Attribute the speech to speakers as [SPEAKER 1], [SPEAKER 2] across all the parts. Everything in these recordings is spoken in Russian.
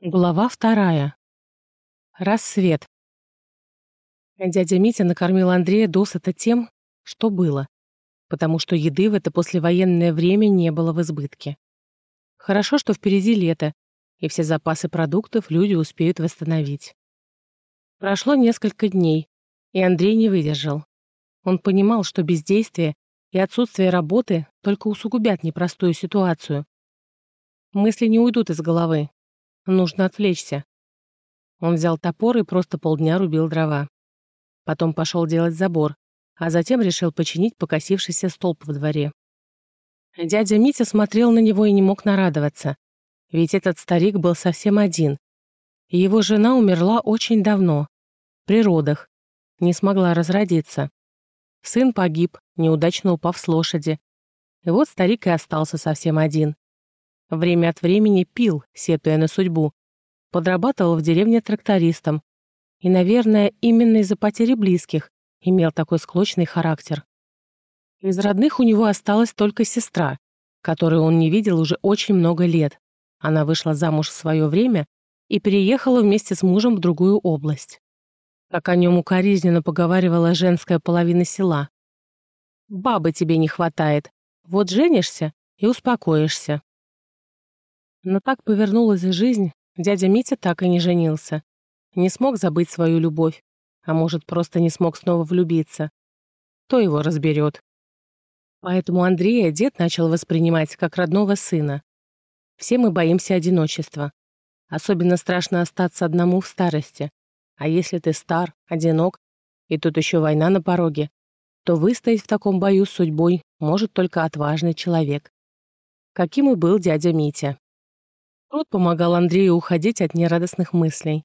[SPEAKER 1] Глава вторая. Рассвет. Дядя Митя накормил Андрея досыта тем, что было, потому что еды в это послевоенное время не было в избытке. Хорошо, что впереди лето, и все запасы продуктов люди успеют восстановить. Прошло несколько дней, и Андрей не выдержал. Он понимал, что бездействие и отсутствие работы только усугубят непростую ситуацию. Мысли не уйдут из головы, Нужно отвлечься. Он взял топор и просто полдня рубил дрова. Потом пошел делать забор, а затем решил починить покосившийся столб в дворе. Дядя Митя смотрел на него и не мог нарадоваться, ведь этот старик был совсем один. Его жена умерла очень давно, при родах, не смогла разродиться. Сын погиб, неудачно упав с лошади. И вот старик и остался совсем один. Время от времени пил, сетуя на судьбу. Подрабатывал в деревне трактористом. И, наверное, именно из-за потери близких имел такой склочный характер. Из родных у него осталась только сестра, которую он не видел уже очень много лет. Она вышла замуж в свое время и переехала вместе с мужем в другую область. Как о нем укоризненно поговаривала женская половина села. «Бабы тебе не хватает. Вот женишься и успокоишься». Но так повернулась жизнь, дядя Митя так и не женился. Не смог забыть свою любовь, а может, просто не смог снова влюбиться. Кто его разберет? Поэтому Андрея дед начал воспринимать как родного сына. Все мы боимся одиночества. Особенно страшно остаться одному в старости. А если ты стар, одинок, и тут еще война на пороге, то выстоять в таком бою с судьбой может только отважный человек. Каким и был дядя Митя. Труд помогал Андрею уходить от нерадостных мыслей.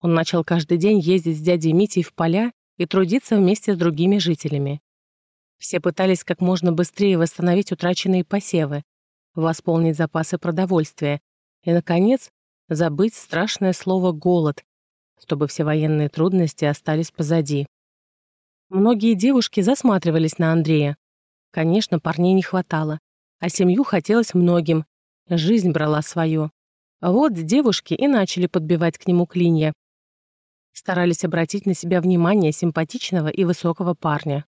[SPEAKER 1] Он начал каждый день ездить с дядей Митей в поля и трудиться вместе с другими жителями. Все пытались как можно быстрее восстановить утраченные посевы, восполнить запасы продовольствия и, наконец, забыть страшное слово «голод», чтобы все военные трудности остались позади. Многие девушки засматривались на Андрея. Конечно, парней не хватало, а семью хотелось многим, Жизнь брала свое. Вот девушки и начали подбивать к нему клинья. Старались обратить на себя внимание симпатичного и высокого парня.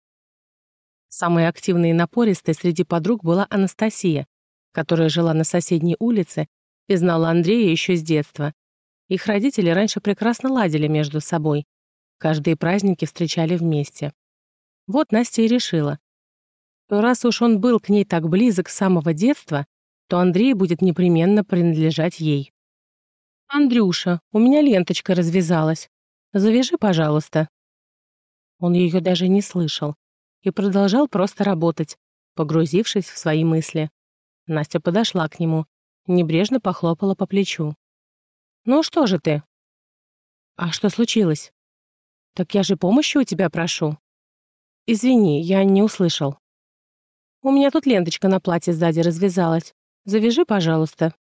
[SPEAKER 1] Самой активной и напористой среди подруг была Анастасия, которая жила на соседней улице и знала Андрея еще с детства. Их родители раньше прекрасно ладили между собой. Каждые праздники встречали вместе. Вот Настя и решила, раз уж он был к ней так близок с самого детства, то Андрей будет непременно принадлежать ей. «Андрюша, у меня ленточка развязалась. Завяжи, пожалуйста». Он ее даже не слышал и продолжал просто работать, погрузившись в свои мысли. Настя подошла к нему, небрежно похлопала по плечу. «Ну что же ты?» «А что случилось?» «Так я же помощи у тебя прошу». «Извини, я не услышал». «У меня тут ленточка на платье сзади развязалась. Завяжи, пожалуйста».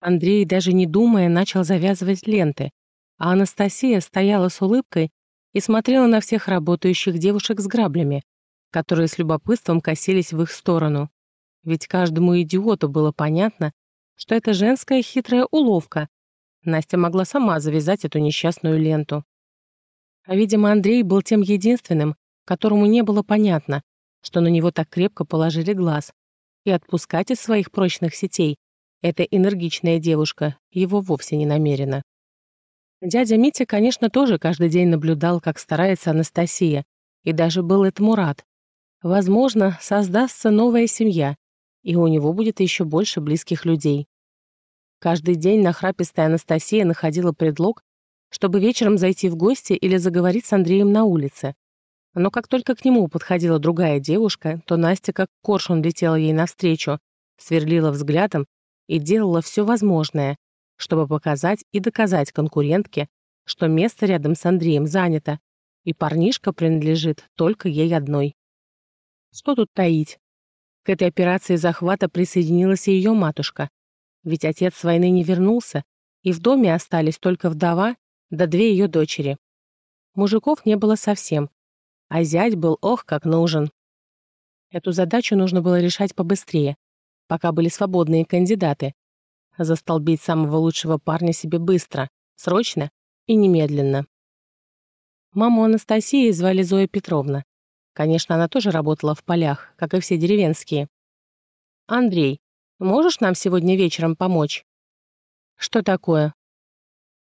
[SPEAKER 1] Андрей, даже не думая, начал завязывать ленты, а Анастасия стояла с улыбкой и смотрела на всех работающих девушек с граблями, которые с любопытством косились в их сторону. Ведь каждому идиоту было понятно, что это женская хитрая уловка. Настя могла сама завязать эту несчастную ленту. А, видимо, Андрей был тем единственным, которому не было понятно, что на него так крепко положили глаз, и отпускать из своих прочных сетей эта энергичная девушка его вовсе не намерена. Дядя Митя, конечно, тоже каждый день наблюдал, как старается Анастасия, и даже был этому рад. Возможно, создастся новая семья, и у него будет еще больше близких людей. Каждый день нахрапистая Анастасия находила предлог, чтобы вечером зайти в гости или заговорить с Андреем на улице. Но как только к нему подходила другая девушка, то Настя как коршун летела ей навстречу, сверлила взглядом и делала все возможное, чтобы показать и доказать конкурентке, что место рядом с Андреем занято, и парнишка принадлежит только ей одной. Что тут таить? К этой операции захвата присоединилась и ее матушка, ведь отец с войны не вернулся, и в доме остались только вдова да две ее дочери. Мужиков не было совсем, а зять был ох как нужен. Эту задачу нужно было решать побыстрее, пока были свободные кандидаты. Застолбить самого лучшего парня себе быстро, срочно и немедленно. Маму Анастасии звали Зоя Петровна. Конечно, она тоже работала в полях, как и все деревенские. «Андрей, можешь нам сегодня вечером помочь?» «Что такое?»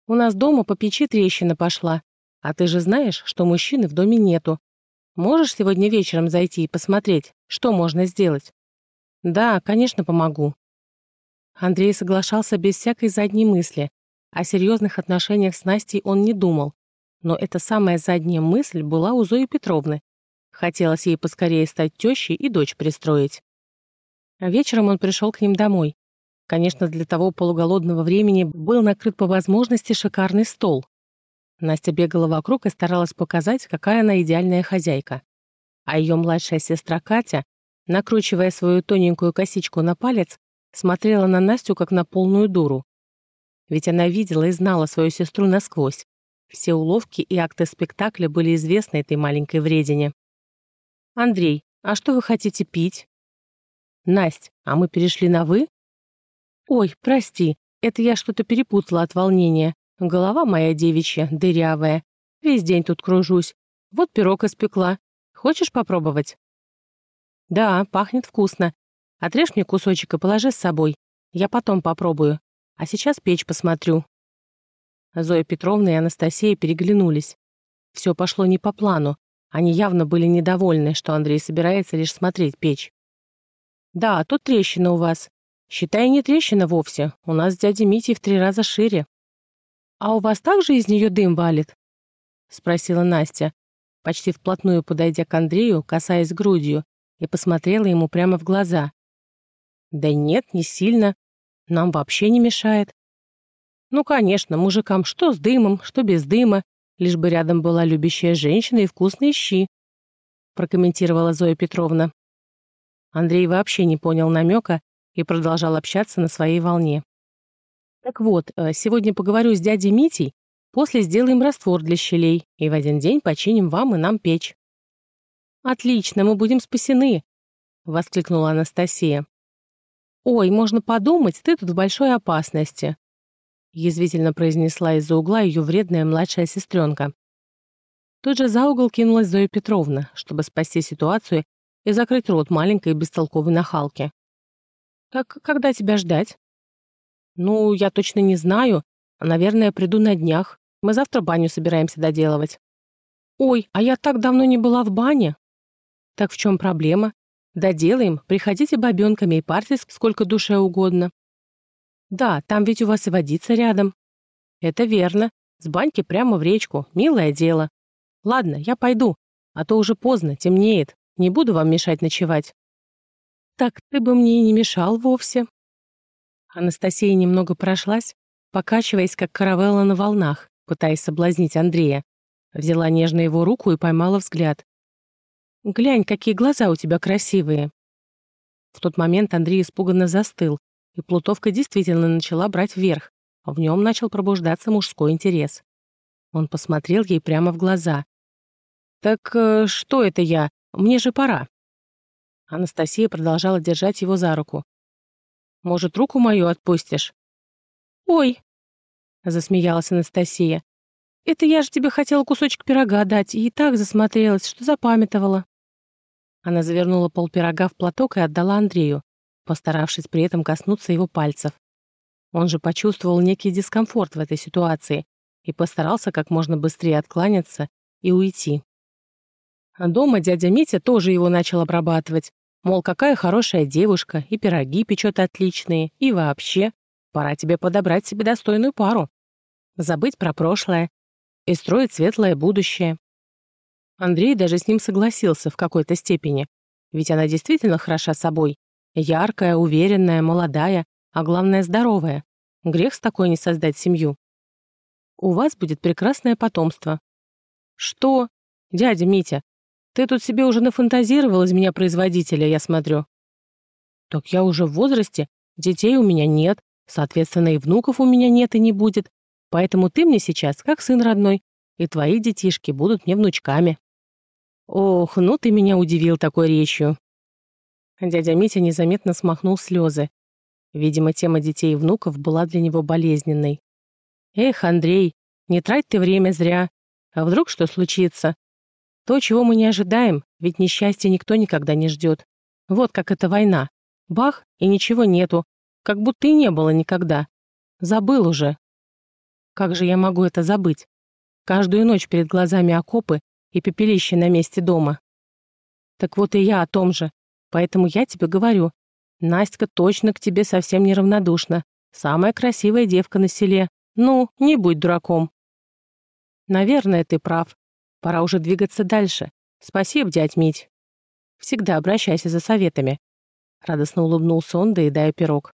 [SPEAKER 1] «У нас дома по печи трещина пошла, а ты же знаешь, что мужчины в доме нету. Можешь сегодня вечером зайти и посмотреть, что можно сделать?» «Да, конечно, помогу». Андрей соглашался без всякой задней мысли. О серьезных отношениях с Настей он не думал. Но эта самая задняя мысль была у Зои Петровны. Хотелось ей поскорее стать тещей и дочь пристроить. Вечером он пришел к ним домой. Конечно, для того полуголодного времени был накрыт по возможности шикарный стол. Настя бегала вокруг и старалась показать, какая она идеальная хозяйка. А ее младшая сестра Катя, накручивая свою тоненькую косичку на палец, смотрела на Настю как на полную дуру. Ведь она видела и знала свою сестру насквозь. Все уловки и акты спектакля были известны этой маленькой вредине. «Андрей, а что вы хотите пить?» «Насть, а мы перешли на «вы»?» «Ой, прости, это я что-то перепутала от волнения. Голова моя девичья, дырявая. Весь день тут кружусь. Вот пирог испекла. Хочешь попробовать?» «Да, пахнет вкусно. Отрежь мне кусочек и положи с собой. Я потом попробую. А сейчас печь посмотрю». Зоя Петровна и Анастасия переглянулись. Все пошло не по плану. Они явно были недовольны, что Андрей собирается лишь смотреть печь. «Да, тут трещина у вас. Считай, не трещина вовсе. У нас с дядей Митей в три раза шире». «А у вас также из нее дым валит?» — спросила Настя, почти вплотную подойдя к Андрею, касаясь грудью, и посмотрела ему прямо в глаза. «Да нет, не сильно. Нам вообще не мешает». «Ну, конечно, мужикам что с дымом, что без дыма, лишь бы рядом была любящая женщина и вкусные щи», прокомментировала Зоя Петровна. Андрей вообще не понял намека и продолжал общаться на своей волне. «Так вот, э, сегодня поговорю с дядей Митей, после сделаем раствор для щелей и в один день починим вам и нам печь». «Отлично, мы будем спасены!» — воскликнула Анастасия. «Ой, можно подумать, ты тут в большой опасности», — язвительно произнесла из-за угла ее вредная младшая сестренка. Тут же за угол кинулась Зоя Петровна, чтобы спасти ситуацию и закрыть рот маленькой бестолковой нахалки. «Так когда тебя ждать?» «Ну, я точно не знаю. Наверное, приду на днях. Мы завтра баню собираемся доделывать». «Ой, а я так давно не была в бане». «Так в чем проблема? Доделаем, приходите бабенками и парьтесь сколько душе угодно». «Да, там ведь у вас и водится рядом». «Это верно. С баньки прямо в речку. Милое дело. Ладно, я пойду, а то уже поздно, темнеет. Не буду вам мешать ночевать». «Так ты бы мне и не мешал вовсе». Анастасия немного прошлась, покачиваясь, как каравелла на волнах, пытаясь соблазнить Андрея. Взяла нежно его руку и поймала взгляд. «Глянь, какие глаза у тебя красивые!» В тот момент Андрей испуганно застыл, и плутовка действительно начала брать вверх, а в нем начал пробуждаться мужской интерес. Он посмотрел ей прямо в глаза. «Так э, что это я? Мне же пора». Анастасия продолжала держать его за руку. «Может, руку мою отпустишь?» «Ой!» — засмеялась Анастасия. «Это я же тебе хотела кусочек пирога дать, и так засмотрелась, что запамятовала». Она завернула полпирога в платок и отдала Андрею, постаравшись при этом коснуться его пальцев. Он же почувствовал некий дискомфорт в этой ситуации и постарался как можно быстрее откланяться и уйти. Дома дядя Митя тоже его начал обрабатывать. Мол, какая хорошая девушка, и пироги печет отличные, и вообще, пора тебе подобрать себе достойную пару. Забыть про прошлое и строить светлое будущее. Андрей даже с ним согласился в какой-то степени, ведь она действительно хороша собой. Яркая, уверенная, молодая, а главное, здоровая. Грех с такой не создать семью. У вас будет прекрасное потомство. Что? Дядя Митя, ты тут себе уже нафантазировал из меня производителя, я смотрю. Так я уже в возрасте, детей у меня нет, соответственно, и внуков у меня нет и не будет, поэтому ты мне сейчас как сын родной, и твои детишки будут мне внучками. Ох, ну ты меня удивил такой речью. Дядя Митя незаметно смахнул слезы. Видимо, тема детей и внуков была для него болезненной. «Эх, Андрей, не трать ты время зря. А вдруг что случится? То, чего мы не ожидаем, ведь несчастья никто никогда не ждет. Вот как эта война. Бах, и ничего нету. Как будто и не было никогда. Забыл уже. Как же я могу это забыть? Каждую ночь перед глазами окопы и пепелище на месте дома. Так вот и я о том же. Поэтому я тебе говорю. Настя точно к тебе совсем неравнодушна. Самая красивая девка на селе. Ну, не будь дураком. Наверное, ты прав. Пора уже двигаться дальше. Спасибо, дядь Мить. Всегда обращайся за советами. Радостно улыбнулся он, доедая пирог.